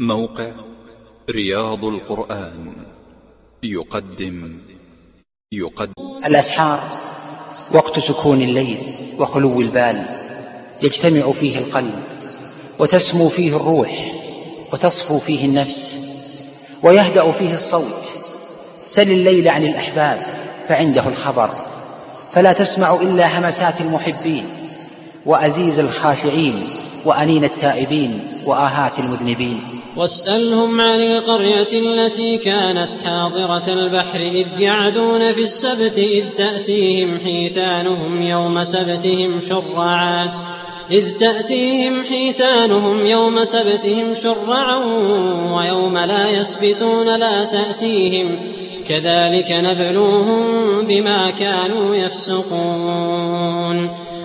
موقع رياض القرآن. يقدم. يقدم. الأسحار وقت سكون الليل وخلو البال يجتمع فيه القلب وتسمو فيه الروح وتصفو فيه النفس ويهدأ فيه الصوت. سل الليل عن الأحباب فعنده الخبر. فلا تسمع إلا همسات المحبين وأزيز الخاشعين وأنين التائبين وآهات المذنبين. واسألهم عن القرية التي كانت حاضرة البحر إذ يعدون في السبت إذ تأتيهم حيتانهم يوم سبتهم شرعا إذ تأتيهم حيتانهم يوم سبتهم شرعا ويوم لا يسبتون لا تأتيهم كذلك نبلوهم بما كانوا يفسقون.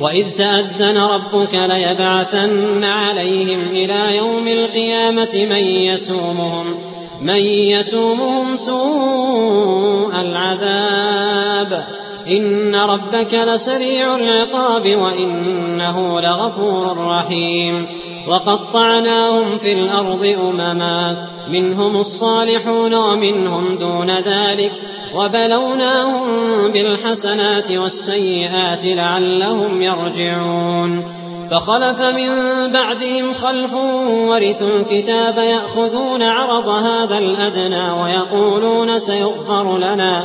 وإذ تأذن ربك ليبعثن عليهم إلى يوم القيامة من يسومهم من يسومهم سوء العذاب. إن ربك لسريع العقاب وإنه لغفور رحيم. وقطعناهم في الأرض أمما منهم الصالحون ومنهم دون ذلك. وبلوناهم بالحسنات والسيئات لعلهم يرجعون. فخلف من بعدهم خلف ورثوا الكتاب يأخذون عرض هذا الأدنى ويقولون سيغفر لنا.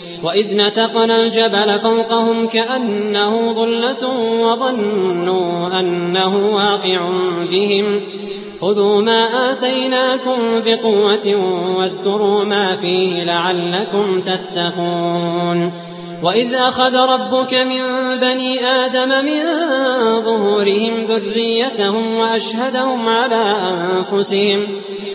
وإذ نتقنا الجبل فوقهم كأنه ظلة وظنوا أنه واقع بهم. خذوا ما آتيناكم بقوة واذكروا ما فيه لعلكم تتقون. وإذ أخذ ربك من بني آدم من ظهورهم ذريتهم وأشهدهم على أنفسهم.